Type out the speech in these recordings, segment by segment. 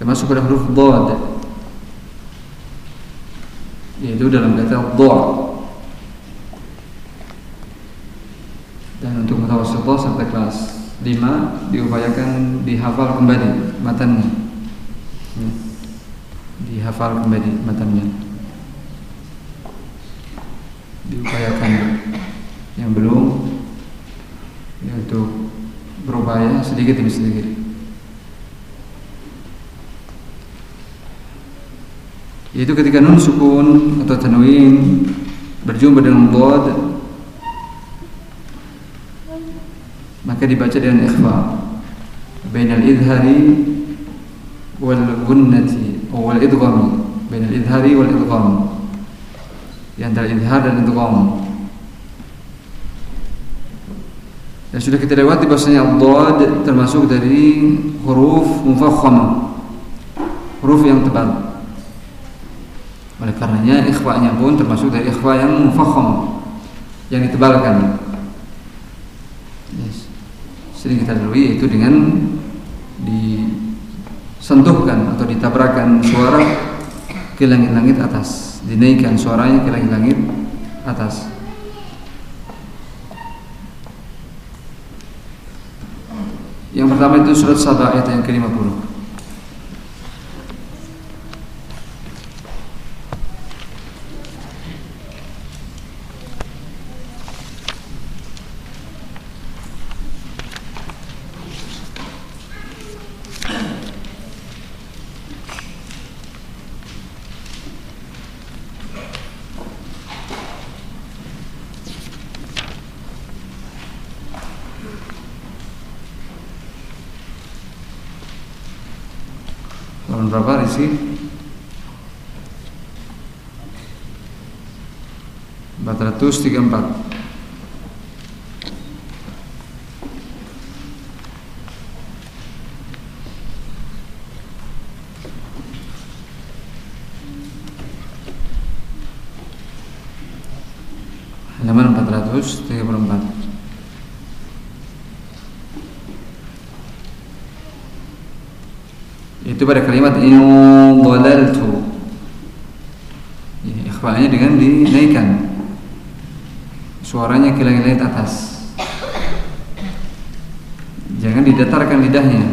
termasuk pada huruf dod yaitu dalam kata dha dan untuk mutawassithah sampai kelas 5 diupayakan dihafal kembali matanya. Ya. dihafal kembali matanya. Diupayakan. Yang belum ya untuk berupaya sedikit demi sedikit yaitu ketika nun sukun atau tanwin berjumpa dengan dod maka dibaca dengan ikhfa bainal idhari wal gunnati wal idgham bainal idhari wal idgham di antara idhar dan idgham. Dan sudah kita lewati bahasanya ad termasuk dari huruf mufakham huruf yang tebal oleh karenanya ikhfa-nya pun termasuk dari ikhfa yang mufakham yang ditebalkan. Sering kita lalui yaitu dengan disentuhkan atau ditabrakan suara ke langit-langit atas. Dinaikkan suaranya ke langit-langit atas. Yang pertama itu surat Sabah ayat yang ke-50 Ratus tiga empat. Halaman empat ratus tiga puluh empat. itu pada kalimat in dhalaltu ya, ikhfa'nya dengan dinaikkan suaranya ke langit-langit atas jangan didatarkan lidahnya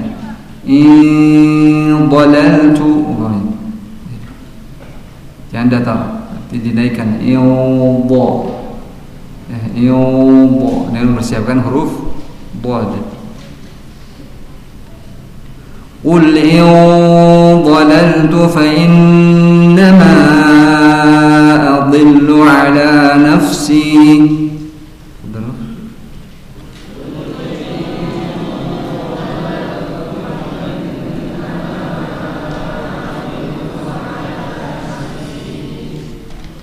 in dhalaltu jangan datar dinaikkan in dha ya, in dha dengan mempersiapkan huruf dhad قل إن ضللت فإنما أضل على نفسي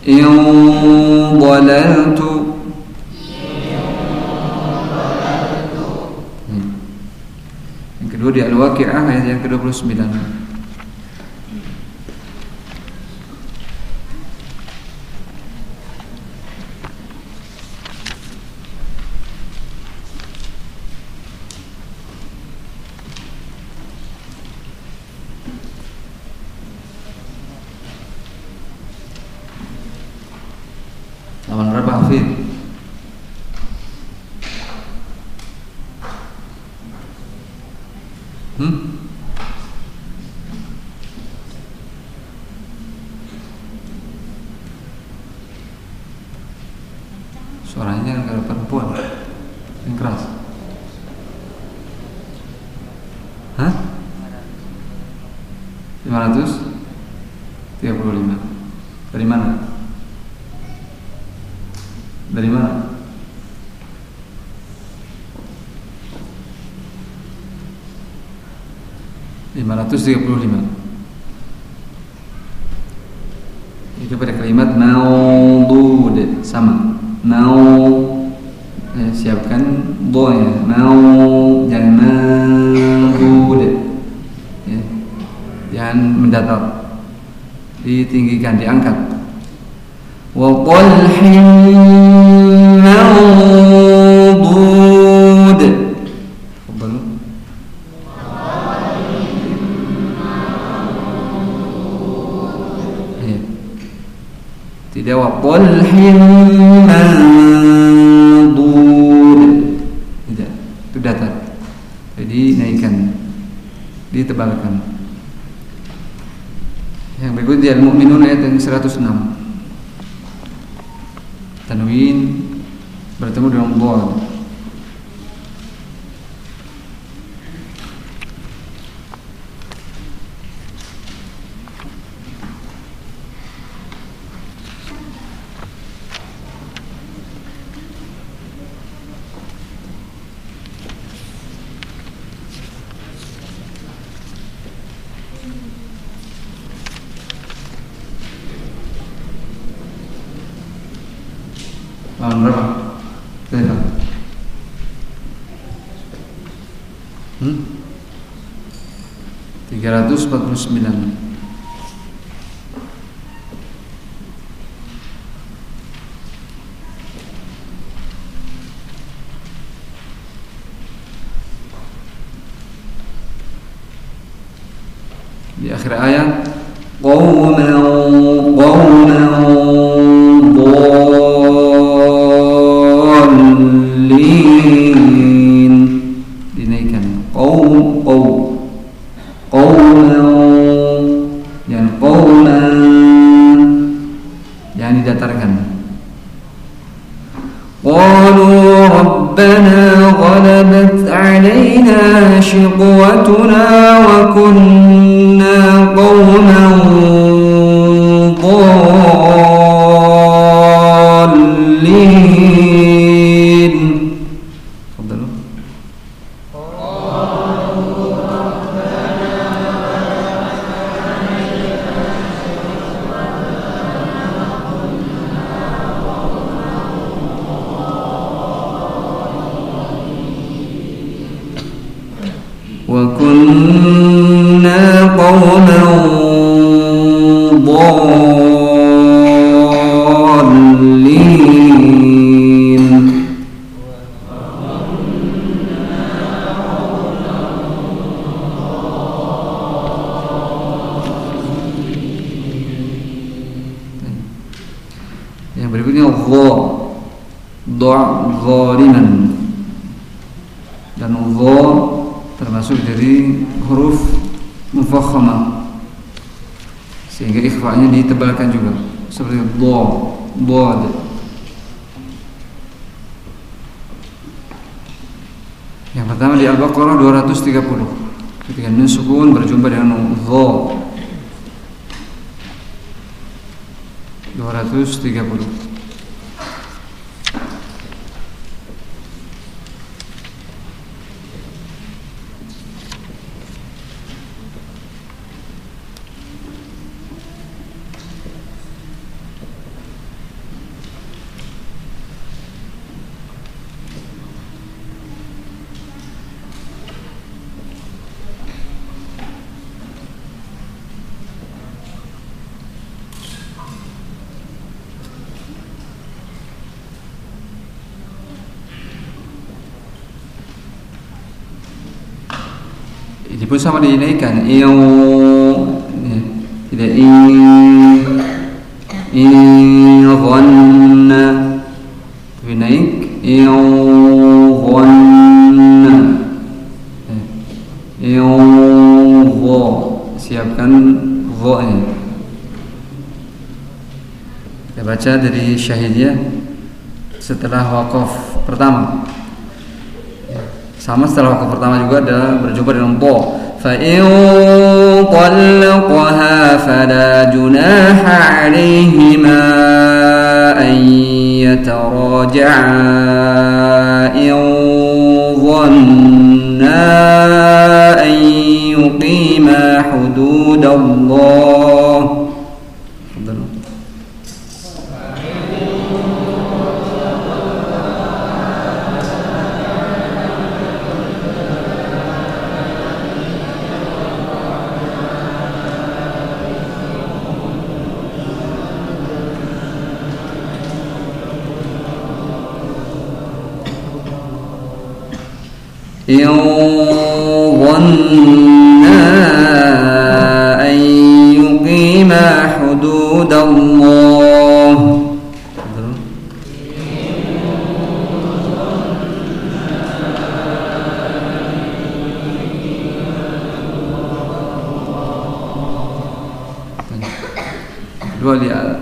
إن ضللت kedua di Al-Waqi'ah ayat yang ke-29 嗯？535 itu pada kalimat maudud sama. Mau eh, siapkan do ya mau jangan maudud. Ya. jangan mendatar. Ditinggikan diangkat. Wa talhin mandud tidak itu datar jadi naikkan ditebalkan. Yang berikutnya al-mu'minun ayat yang 106 tanwin bertemu dengan dhad Tahun berapa? Hmm? 349 di akhir ayat qauman شقوتنا وكنا dha dan dha termasuk dari huruf mufakhamah sehingga ikhfa'nya ditebalkan juga. Seperti dha bod yang pertama di Al-Baqarah 230 ketika nun sukun berjumpa dengan dha 230 Ibu sama dinaikkan il ya, tidak i iu iya. ghanna tapi naik. Iu ghanna il wo. Siapkan wo ini. kita baca dari syahidiyah setelah wakaf pertama. Sama setelah waktu pertama juga ada berjumpa dengan bo. فإن طلقها فلا جناح عليهما أن يتراجعا إن ظنا أن يقيما حدود الله إن ظنا أن يقيم حدود الله.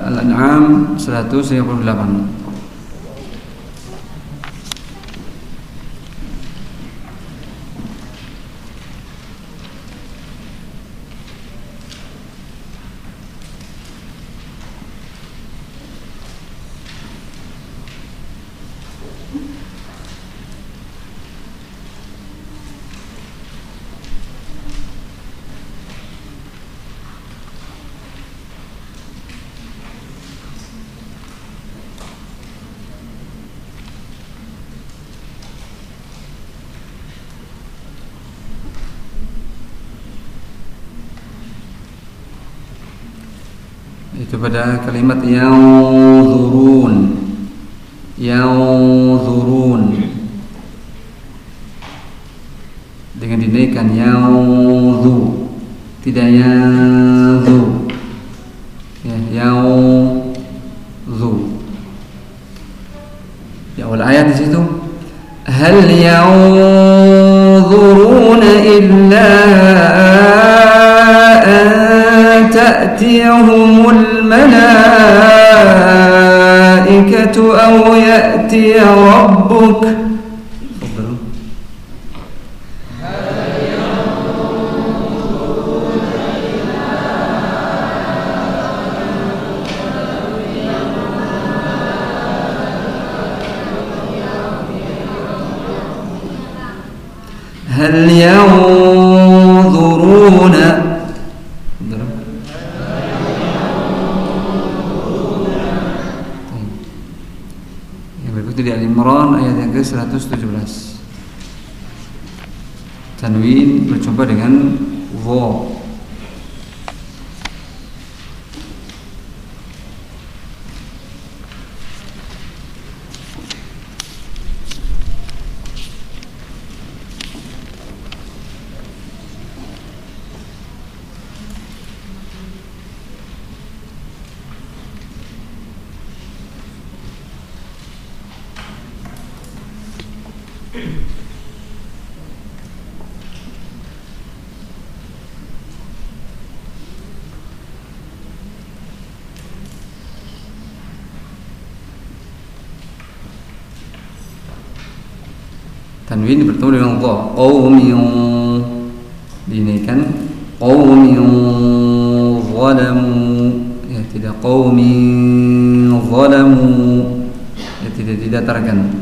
الأنعام 158 itu pada kalimat yang zurun yang هل ينظرون يعني عمران إيه yang Tanwin bertemu dengan dha. Qaumin dinaikkan qaumin zalamu ya tidak qaumin zalamu ya tidak didatarkan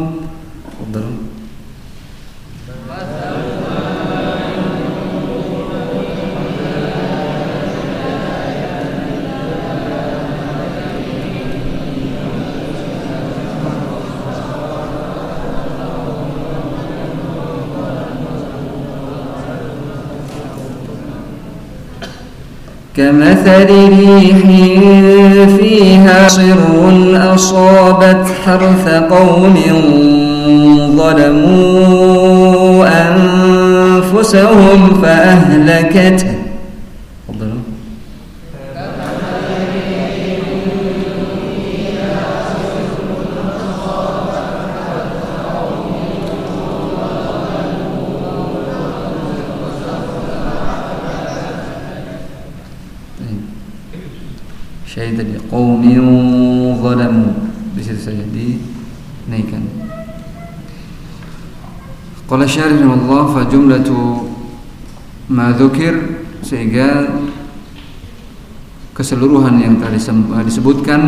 كمثل ريح فيها صر أصابت حرث قوم ظلموا أنفسهم فأهلكته syahid tadi qaumin zalamu. Di situ saja dinaikkan. Qala syarih Allah fa jumlatu ma dzukir sehingga keseluruhan yang tadi disebutkan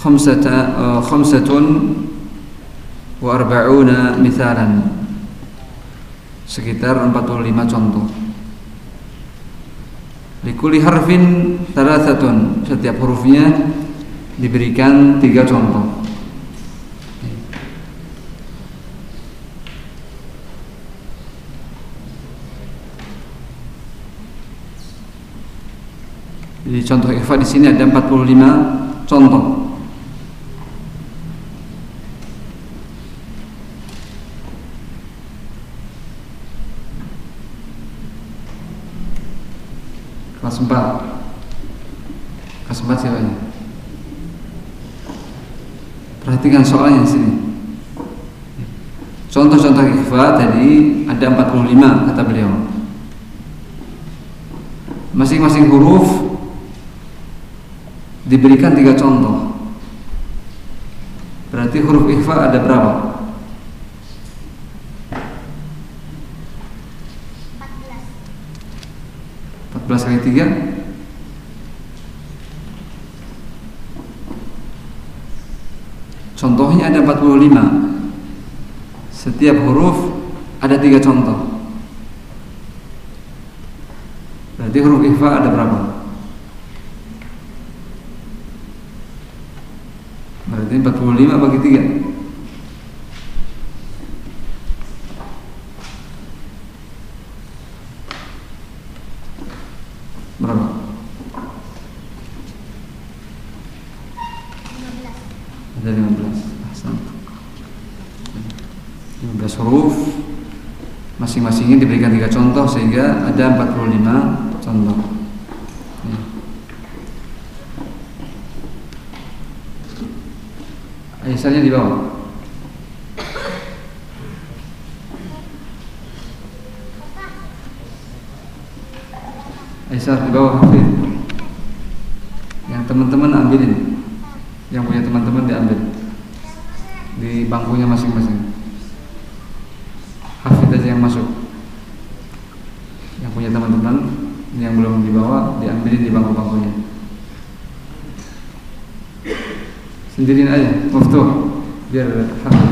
khamsata uh, khamsatun wa arba'una mithalan. Sekitar 45 contoh Likuli harfin salasatun. Setiap hurufnya diberikan tiga contoh. Jadi contoh ikhfa di sini ada 45 contoh. Kelas 4 kelas 4 siapa ini? Perhatikan soalnya di sini. Contoh-contoh ikhfa tadi ada 45 kata beliau. Masing-masing huruf diberikan tiga contoh. Berarti huruf ikhfa ada berapa 14 kali 3 Contohnya ada 45 Setiap huruf ada tiga contoh. Berarti huruf ikhfa ada berapa? Berarti 45 bagi 3 masing-masingnya diberikan tiga contoh sehingga ada 45 contoh. Ya. Aisyahnya di bawah. Aisyah di bawah Hafid. Yang teman-teman ambilin. Yang punya teman-teman diambil di bangkunya masing-masing saja yang masuk yang punya teman-teman yang belum dibawa diambil di bangku-bangkunya sendirian aja waktu biar hafal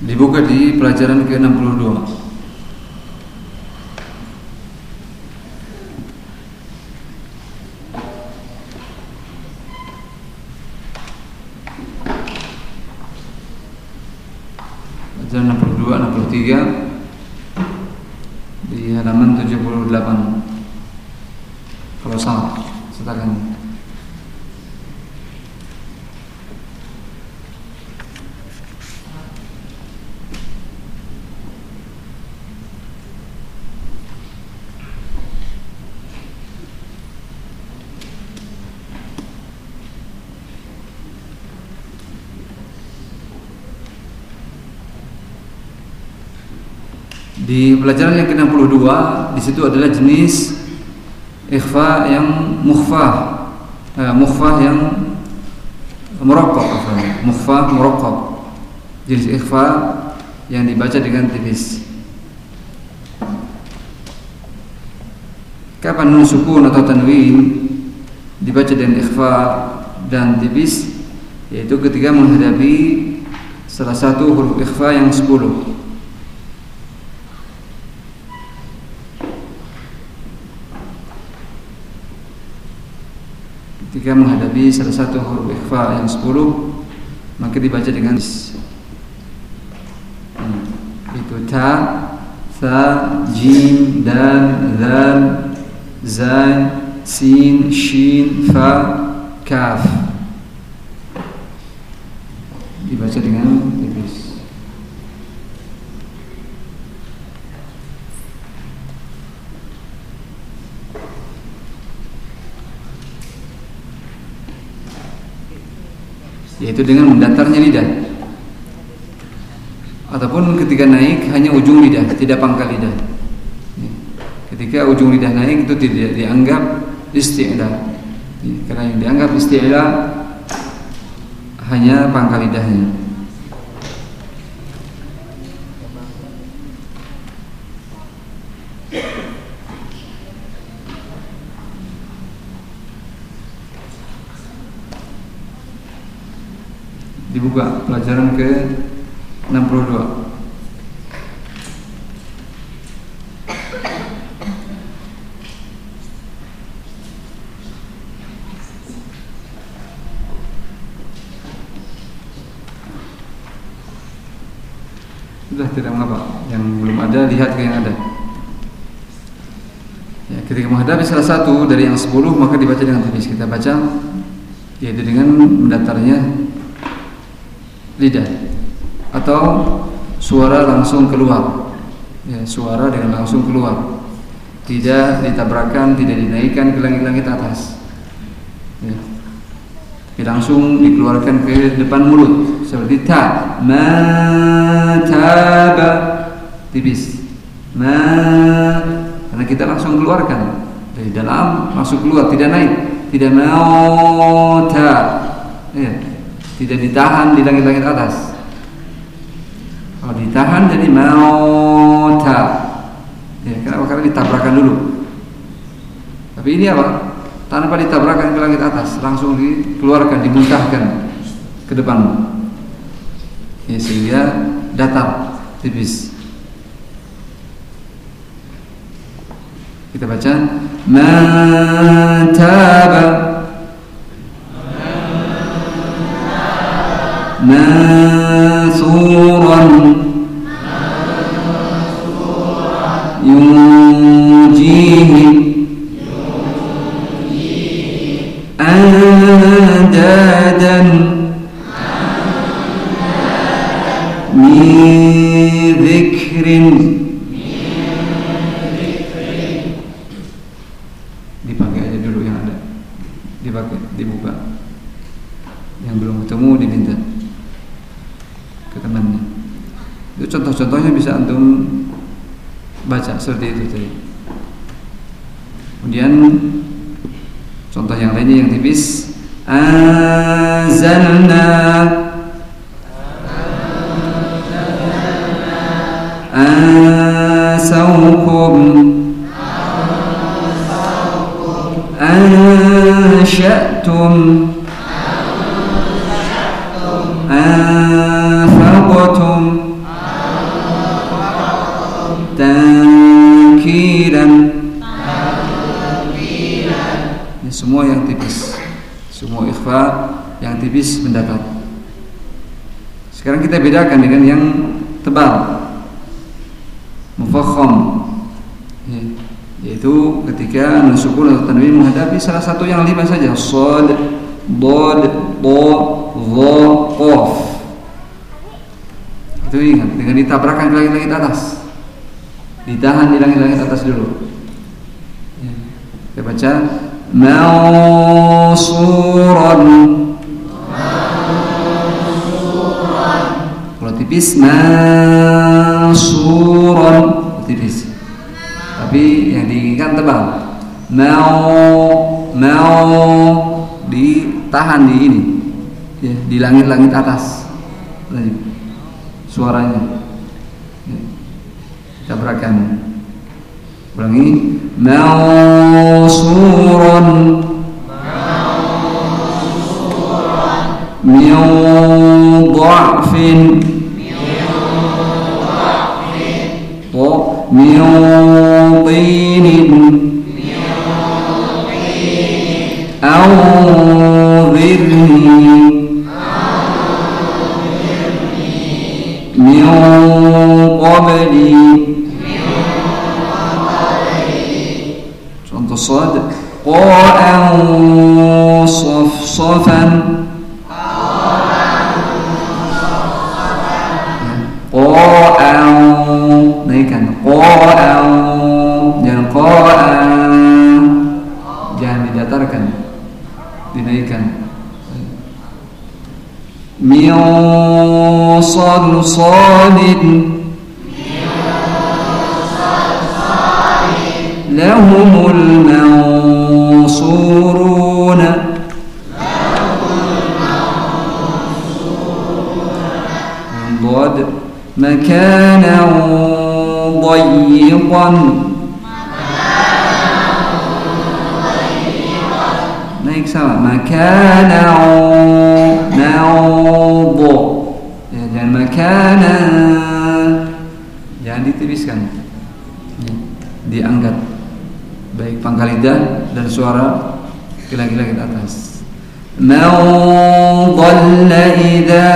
dibuka di pelajaran ke-62 pelajaran 62 63 di halaman 78 kalau salah silakan Di pelajaran yang ke-62 di situ adalah jenis ikhfa yang mukhfah. Eh, mukhfah yang murakkab mukhfah murakkab. Jenis ikhfa yang dibaca dengan tipis. Kapan nun sukun atau tanwin dibaca dengan ikhfa dan tipis yaitu ketika menghadapi salah satu huruf ikhfa yang 10 Ketika menghadapi salah satu huruf ikhfa yang 10 maka dibaca dengan hmm. itu ta, sa, jim, dal, dal, zai, sin, shin, fa, kaf. Dibaca dengan yaitu dengan mendatarnya lidah. Ataupun ketika naik hanya ujung lidah tidak pangkal lidah. Ketika ujung lidah naik itu tidak dianggap isti'la. Karena yang dianggap isti'la hanya pangkal lidahnya dibuka pelajaran ke 62 sudah tidak mengapa. Yang belum ada lihat ke yang ada. Ya, ketika menghadapi salah satu dari yang sepuluh maka dibaca dengan tipis kita baca yaitu dengan mendatarnya lidah. Atau suara langsung keluar. Ya, suara dengan langsung keluar. Tidak ditabrakkan tidak dinaikkan ke langit-langit atas. Ya. langsung dikeluarkan ke depan mulut. Seperti ta mataba tipis. Ma karena kita langsung keluarkan. Dari dalam masuk keluar tidak naik. Tidak mauta ya. Tidak ditahan di langit-langit atas. Kalau ditahan jadi mauta. Ya kenapa karena ditabrakan dulu. Tapi ini apa? Tanpa ditabrakan ke langit atas langsung dikeluarkan dimuntahkan ke depan. Ya, sehingga datar tipis. Kita baca man taba contoh-contohnya bisa antum baca seperti itu tadi. Kemudian contoh yang lainnya yang tipis. Anzalna sekarang kita bedakan dengan yang tebal. Mufakham ya, yaitu ketika nusukun atau tanwin menghadapi salah satu yang lima saja. Sad dad do dha qaf. Itu ingat dengan ditabrakan lagi-lagi atas. Ditahan di langit-langit atas dulu. Ya. kita baca mausuran tipis mausuran tipis tapi yang diinginkan tebal. Mau mau ditahan di ini. Ya, di langit-langit atas. Suaranya. Tabrakan ulangi. Mausuran صلصال لهم المنصورون. ضد مكانا ضيقا مكانا ضيقا. مكانا ضيقا. ya, jangan makana jangan ditibiskan diangkat baik pangkal lidah dan suara ke langit-langit atas. Man dhalla idza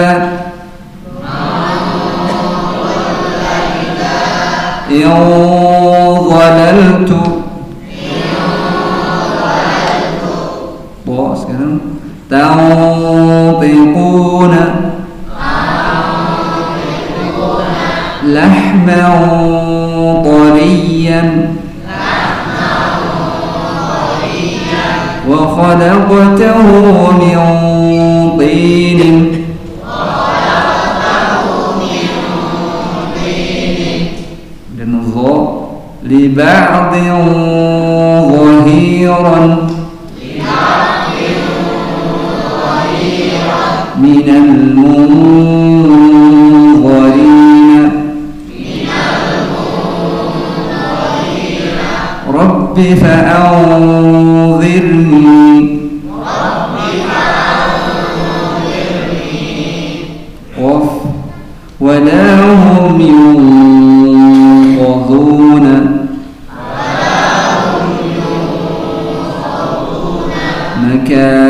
إن ضللت Bo sekarang ولا هم ينقذون مكان